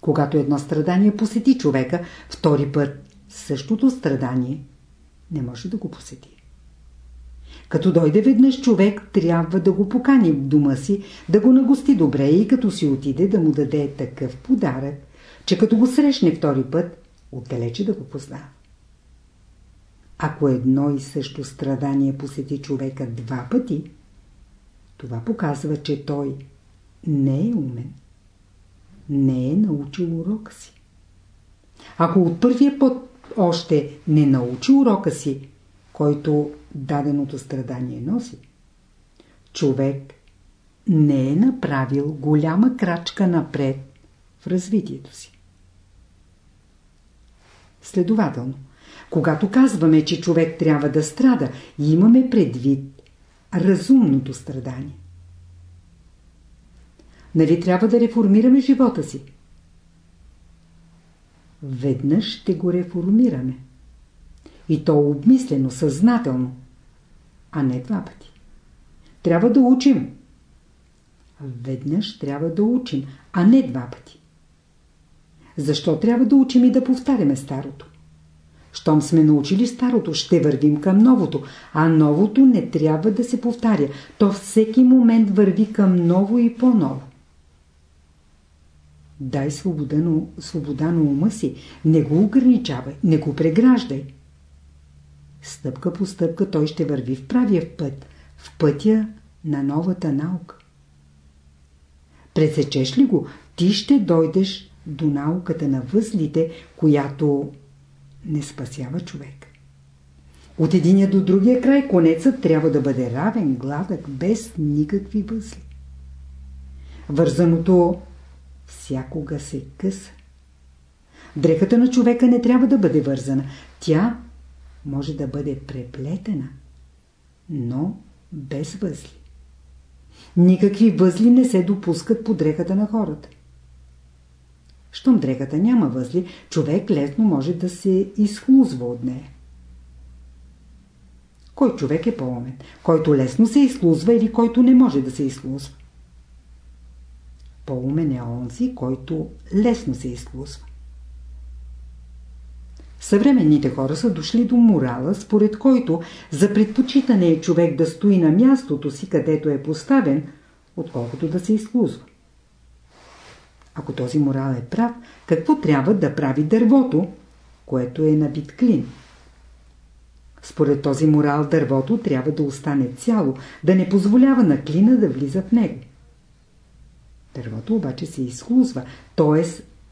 Когато едно страдание посети човека, втори път същото страдание не може да го посети. Като дойде веднъж човек, трябва да го покани в дома си, да го нагости добре и като си отиде да му даде такъв подарък, че като го срещне втори път, отдалече да го познава. Ако едно и също страдание посети човека два пъти, това показва, че той не е умен. Не е научил урока си. Ако от първия път още не научи урока си, който даденото страдание носи, човек не е направил голяма крачка напред в развитието си. Следователно, когато казваме, че човек трябва да страда, имаме предвид разумното страдание. Нали трябва да реформираме живота си? Веднъж ще го реформираме. И то обмислено, съзнателно, а не два пъти. Трябва да учим. Веднъж трябва да учим, а не два пъти. Защо трябва да учим и да повтаряме старото? Щом сме научили старото, ще вървим към новото, а новото не трябва да се повтаря. То всеки момент върви към ново и по-ново. Дай свобода на, свобода на ума си, не го ограничавай, не го преграждай. Стъпка по стъпка той ще върви в правия път, в пътя на новата наука. Пресечеш ли го, ти ще дойдеш до науката на възлите, която не спасява човек. От единия до другия край конецът трябва да бъде равен, гладък, без никакви възли. Вързаното всякога се къса. Дрехата на човека не трябва да бъде вързана. Тя може да бъде преплетена, но без възли. Никакви възли не се допускат по дрехата на хората. Щом дрехата няма възли, човек лесно може да се изхлузва от нея. Кой човек е по-умен? Който лесно се изхлузва или който не може да се изхлузва? По-умен е онзи, който лесно се изхлузва. Съвременните хора са дошли до морала, според който за предпочитане е човек да стои на мястото си, където е поставен, отколкото да се изхлузва. Ако този морал е прав, какво трябва да прави дървото, което е набит клин? Според този морал дървото трябва да остане цяло, да не позволява на клина да влиза в него. Дървото обаче се изхлузва, т.е.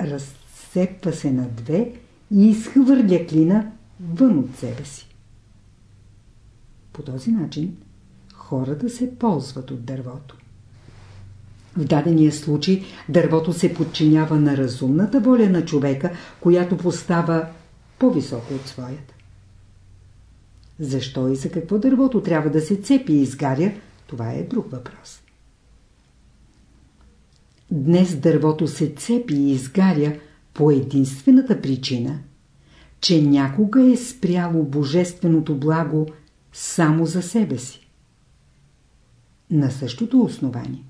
разсепва се на две и изхвърля клина вън от себе си. По този начин хората се ползват от дървото. В дадения случай дървото се подчинява на разумната воля на човека, която постава по-високо от своята. Защо и за какво дървото трябва да се цепи и изгаря, това е друг въпрос. Днес дървото се цепи и изгаря по единствената причина, че някога е спряло божественото благо само за себе си. На същото основание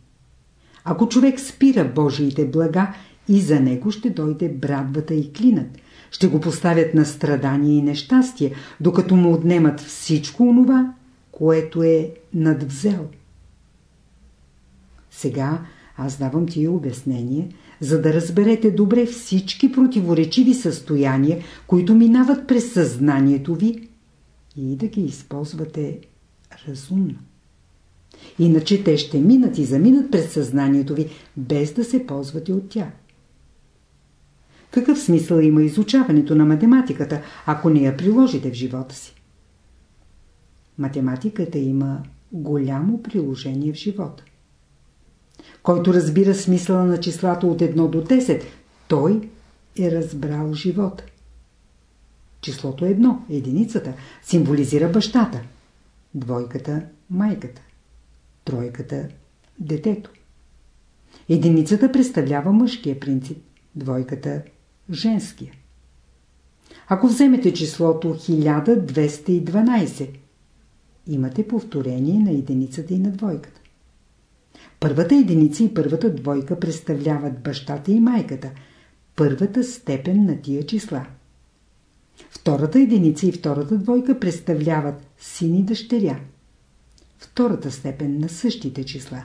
Ако човек спира Божиите блага, и за него ще дойде брадвата и клинът. Ще го поставят на страдание и нещастие, докато му отнемат всичко онова, което е надвзел. Сега аз давам тия обяснение, за да разберете добре всички противоречиви състояния, които минават през съзнанието ви и да ги използвате разумно. Иначе те ще минат и заминат през съзнанието ви, без да се ползвате от тях. Какъв смисъл има изучаването на математиката, ако не я приложите в живота си? Математиката има голямо приложение в живота. Който разбира смисъла на числата от 1 до 10, той е разбрал живота. Числото 1, единицата, символизира бащата, двойката – майката, тройката – детето. Единицата представлява мъжкия принцип, двойката – женския. Ако вземете числото 1212, имате повторение на единицата и на двойката. Първата единица и първата двойка представляват бащата и майката, първата степен на тия числа. Втората единица и втората двойка представляват син и дъщеря. Втората степен на същите числа.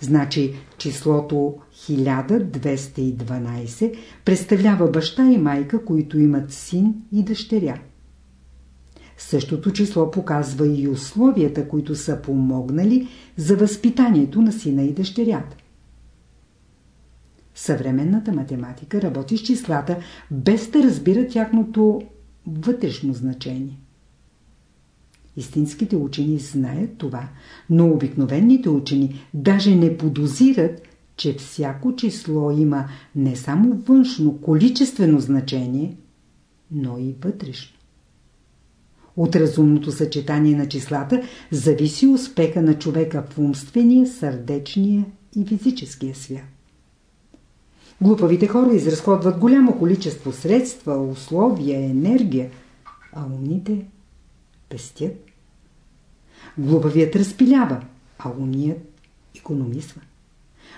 Значи числото 1212 представлява баща и майка, които имат син и дъщеря. Същото число показва и условията, които са помогнали за възпитанието на сина и дъщерята. Съвременната математика работи с числата, без да разбира тяхното вътрешно значение. Истинските учени знаят това, но обикновените учени даже не подозират, че всяко число има не само външно, количествено значение, но и вътрешно. От разумното съчетание на числата зависи успеха на човека в умствения, сърдечния и физическия свят. Глупавите хора изразходват голямо количество средства, условия, енергия, а умните пестят. Глупавият разпилява, а умният економисва.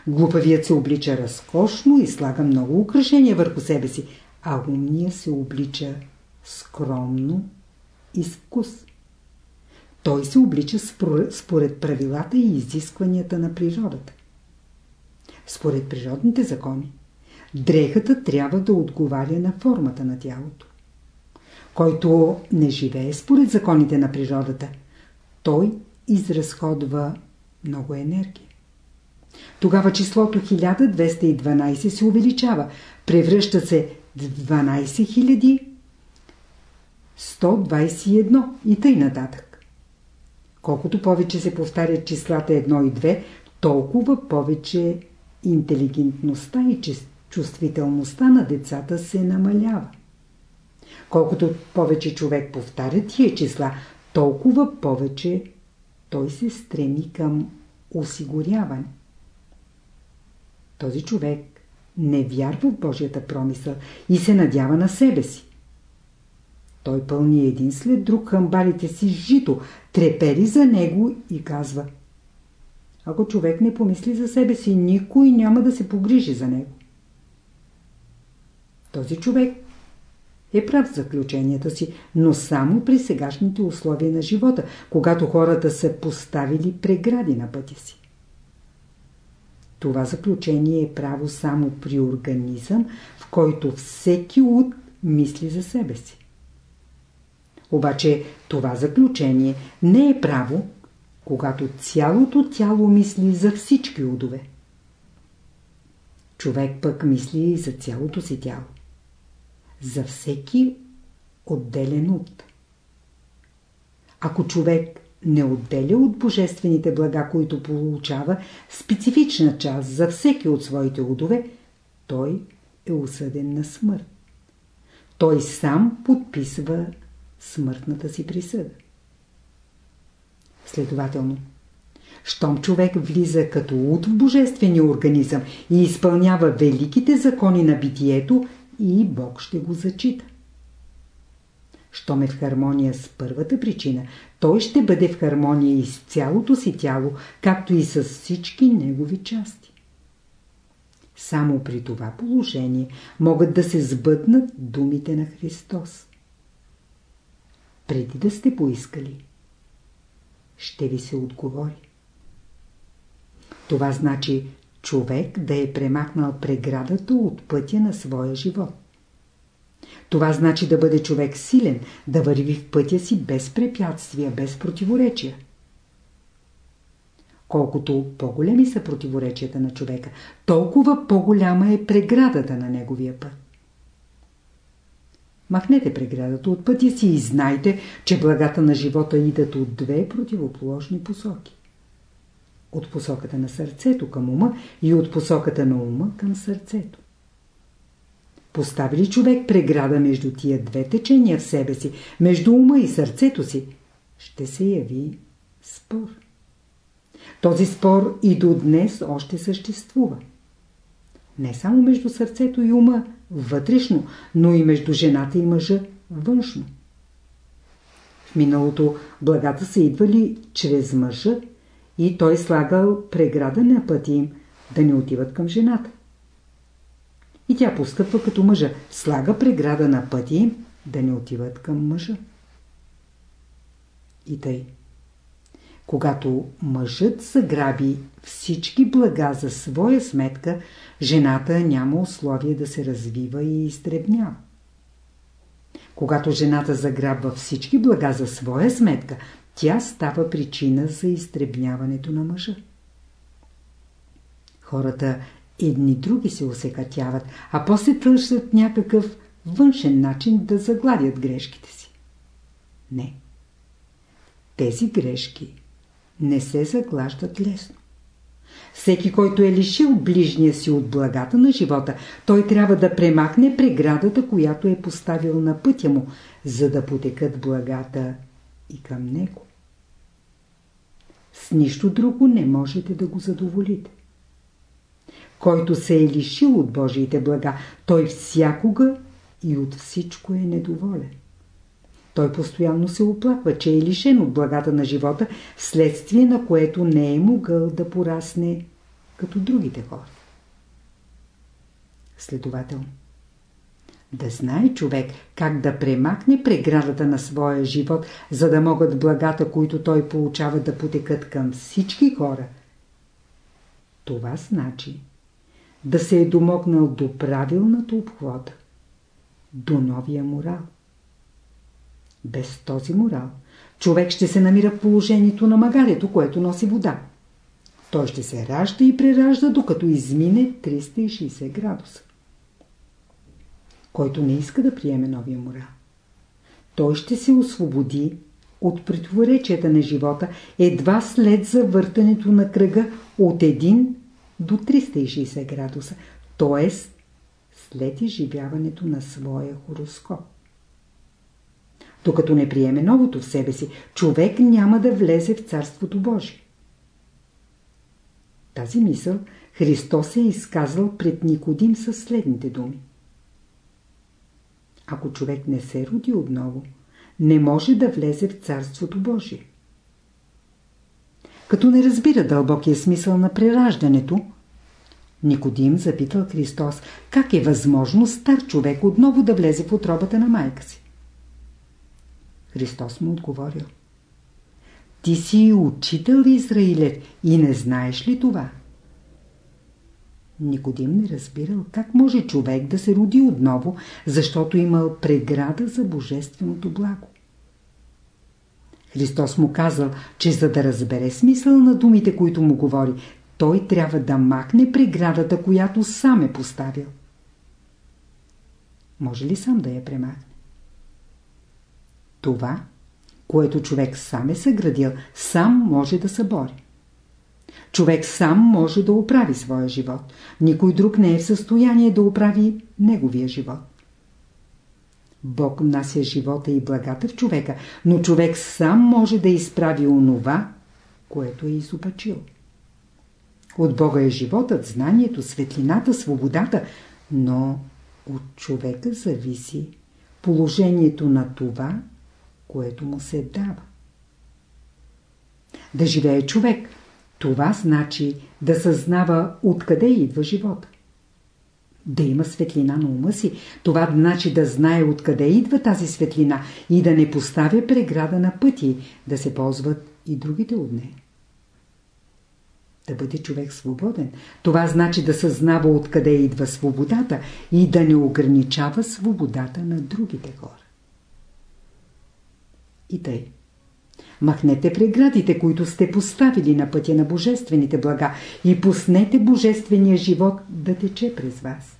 Глупавият се облича разкошно и слага много украшения върху себе си, а умният се облича скромно и вкус. Той се облича според правилата и изискванията на природата. Според природните закони, дрехата трябва да отговаря на формата на тялото. Който не живее според законите на природата, той изразходва много енергия. Тогава числото 1212 се увеличава, превръща се в 12 121 и тъй нататък. Колкото повече се повтарят числата 1 и 2, толкова повече интелигентността и чувствителността на децата се намалява. Колкото повече човек повтаря тия числа, толкова повече той се стреми към осигуряване. Този човек не вярва в Божията промисъл и се надява на себе си. Той пълни един след друг хамбалите си с жито, трепери за него и казва Ако човек не помисли за себе си, никой няма да се погрижи за него. Този човек е прав в заключенията си, но само при сегашните условия на живота, когато хората са поставили прегради на пътя си. Това заключение е право само при организъм, в който всеки уд мисли за себе си. Обаче това заключение не е право, когато цялото тяло мисли за всички удове. Човек пък мисли за цялото си тяло. За всеки отделен уд. Ако човек не отделя от божествените блага, които получава, специфична част за всеки от своите удове, той е осъден на смърт. Той сам подписва смъртната си присъда. Следователно, щом човек влиза като ут в божествения организъм и изпълнява великите закони на битието, и Бог ще го зачита. Щом е в хармония с първата причина, той ще бъде в хармония и с цялото си тяло, както и с всички негови части. Само при това положение могат да се сбъднат думите на Христос. Преди да сте поискали, ще ви се отговори. Това значи човек да е премахнал преградата от пътя на своя живот. Това значи да бъде човек силен, да върви в пътя си без препятствия, без противоречия. Колкото по-големи са противоречията на човека, толкова по-голяма е преградата на неговия път. Махнете преградата от пътя си и знайте, че благата на живота идат от две противоположни посоки. От посоката на сърцето към ума и от посоката на ума към сърцето. Постави ли човек преграда между тия две течения в себе си, между ума и сърцето си, ще се яви спор. Този спор и до днес още съществува. Не само между сърцето и ума вътрешно, но и между жената и мъжа външно. В миналото благата са идвали чрез мъжа и той слагал преграда на пъти им да не отиват към жената. И тя постъпва като мъжа, слага преграда на пъти им да не отиват към мъжа. И тъй. Когато мъжът заграби всички блага за своя сметка, жената няма условие да се развива и изтребнява. Когато жената заграбва всички блага за своя сметка, тя става причина за изтребняването на мъжа. Хората едни други се усекатяват, а после търсят някакъв външен начин да загладят грешките си. Не. Тези грешки не се заглаждат лесно. Всеки, който е лишил ближния си от благата на живота, той трябва да премахне преградата, която е поставил на пътя му, за да потекат благата и към него. С нищо друго не можете да го задоволите. Който се е лишил от Божиите блага, той всякога и от всичко е недоволен. Той постоянно се оплаква, че е лишен от благата на живота, следствие на което не е могъл да порасне като другите хора. Следователно, да знае човек как да премахне преградата на своя живот, за да могат благата, които той получава да потекат към всички хора. Това значи да се е домогнал до правилната обхода, до новия морал. Без този морал човек ще се намира в положението на магарето, което носи вода. Той ще се ражда и преражда, докато измине 360 градуса. Който не иска да приеме новия морал. Той ще се освободи от противоречията на живота едва след завъртането на кръга от 1 до 360 градуса, т.е. след изживяването на своя хороскоп. Докато не приеме новото в себе си, човек няма да влезе в Царството Божие. Тази мисъл Христос е изказал пред Никодим със следните думи. Ако човек не се роди отново, не може да влезе в Царството Божие. Като не разбира дълбокия смисъл на прераждането, Никодим запитал Христос, как е възможно стар човек отново да влезе в отробата на майка си. Христос му отговорил. Ти си учител Израилет и не знаеш ли това? Никодим не разбирал как може човек да се роди отново, защото имал преграда за божественото благо. Христос му казал, че за да разбере смисъл на думите, които му говори, той трябва да махне преградата, която сам е поставил. Може ли сам да я премахне? Това, което човек сам е съградил, сам може да събори. Човек сам може да оправи своя живот. Никой друг не е в състояние да оправи неговия живот. Бог внася живота и благата в човека, но човек сам може да изправи онова, което е изопачил. От Бога е животът, знанието, светлината, свободата, но от човека зависи положението на това, което му се дава. Да живее човек, това значи да съзнава откъде идва живота. Да има светлина на ума си, това значи да знае откъде идва тази светлина и да не поставя преграда на пъти, да се ползват и другите от нея. Да бъде човек свободен, това значи да съзнава откъде идва свободата и да не ограничава свободата на другите хора. И тъй. Махнете преградите, които сте поставили на пътя на божествените блага и пуснете божествения живот да тече през вас.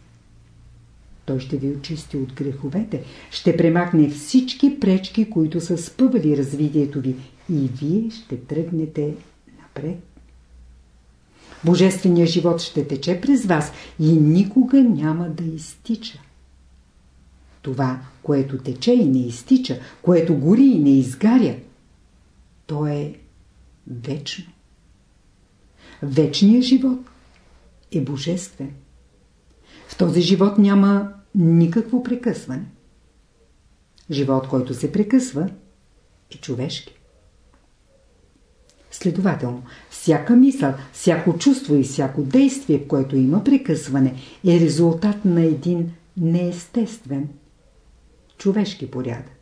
Той ще ви очисти от греховете, ще премахне всички пречки, които са спъвали развитието ви и вие ще тръгнете напред. Божественият живот ще тече през вас и никога няма да изтича. Това, което тече и не изтича, което гори и не изгаря, то е вечно. Вечният живот е божествен. В този живот няма никакво прекъсване. Живот, който се прекъсва, е човешки. Следователно, всяка мисъл, всяко чувство и всяко действие, в което има прекъсване, е резултат на един неестествен, човешки порядък.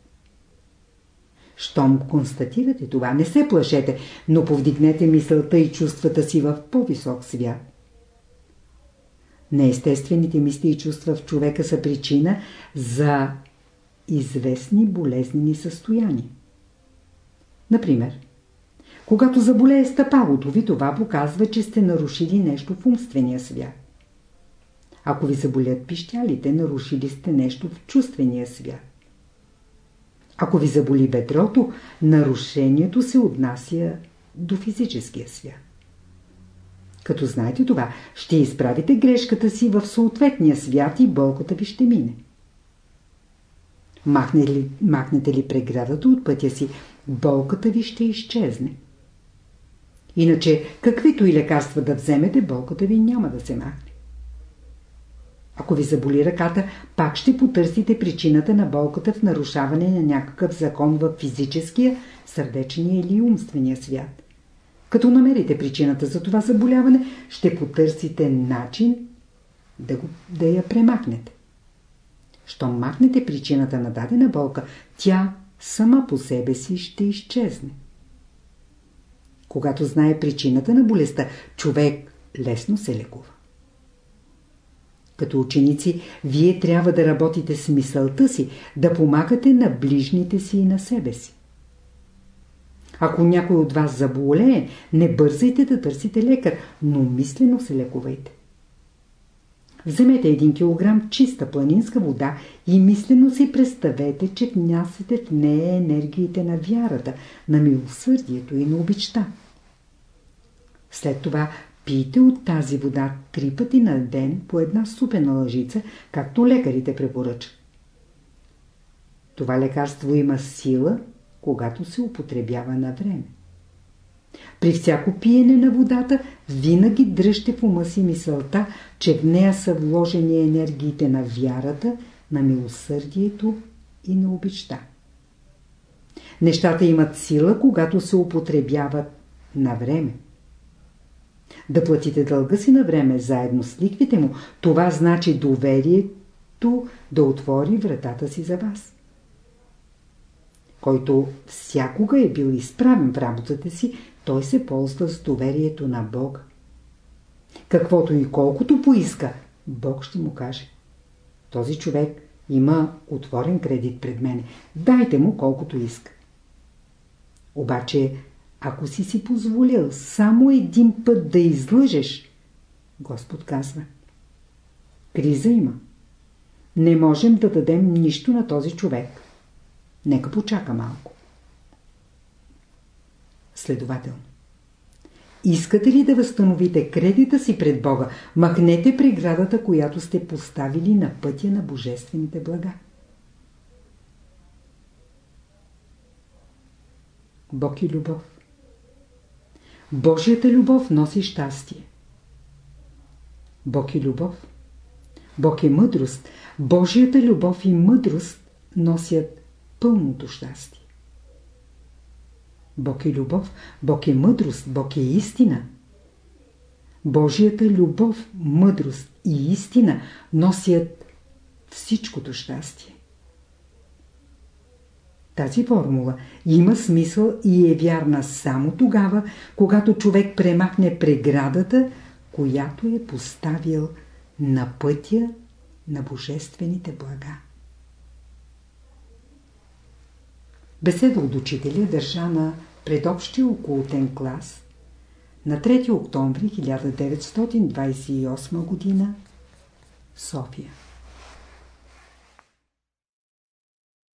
Щом констатирате това, не се плашете, но повдигнете мисълта и чувствата си в по-висок свят. Неестествените мисли и чувства в човека са причина за известни болезнени състояния. Например, когато заболее стъпалото ви, това показва, че сте нарушили нещо в умствения свят. Ако ви заболят пищялите, нарушили сте нещо в чувствения свят. Ако ви заболи бедрото, нарушението се отнася до физическия свят. Като знаете това, ще изправите грешката си в съответния свят и болката ви ще мине. Махнете ли, махнете ли преградата от пътя си, болката ви ще изчезне. Иначе, каквито и лекарства да вземете, болката ви няма да се махне. Ако ви заболи ръката, пак ще потърсите причината на болката в нарушаване на някакъв закон в физическия, сърдечния или умствения свят. Като намерите причината за това заболяване, ще потърсите начин да, го, да я премахнете. Щом махнете причината на дадена болка, тя сама по себе си ще изчезне. Когато знае причината на болестта, човек лесно се лекува. Като ученици, вие трябва да работите с мисълта си, да помагате на ближните си и на себе си. Ако някой от вас заболее, не бързайте да търсите лекар, но мислено се лекувайте. Вземете един килограм чиста планинска вода и мислено си представете, че внясете в нея енергиите на вярата, на милосърдието и на обичта. След това пийте от тази вода три пъти на ден по една супена лъжица, както лекарите препоръчат. Това лекарство има сила, когато се употребява на време. При всяко пиене на водата винаги дръжте в ума си мисълта, че в нея са вложени енергиите на вярата, на милосърдието и на обичта. Нещата имат сила, когато се употребяват на време. Да платите дълга си на време, заедно с ликвите му, това значи доверието да отвори вратата си за вас. Който всякога е бил изправен в работата си, той се ползва с доверието на Бог. Каквото и колкото поиска, Бог ще му каже. Този човек има отворен кредит пред мене. Дайте му колкото иска. Обаче ако си си позволил само един път да излъжеш, Господ казва. Криза има. Не можем да дадем нищо на този човек. Нека почака малко. Следователно. Искате ли да възстановите кредита си пред Бога, махнете преградата, която сте поставили на пътя на божествените блага. Бог и любов. Божията любов носи щастие. Бог е любов. Бог е мъдрост. Божията любов и мъдрост носят пълното щастие. Бог е любов, Бог е мъдрост, Бог е истина. Божията любов, мъдрост и истина носят всичкото щастие. Тази формула има смисъл и е вярна само тогава, когато човек премахне преградата, която е поставил на пътя на божествените блага. Беседа от учителя държана пред общия окултен клас на 3 октомври 1928 г. София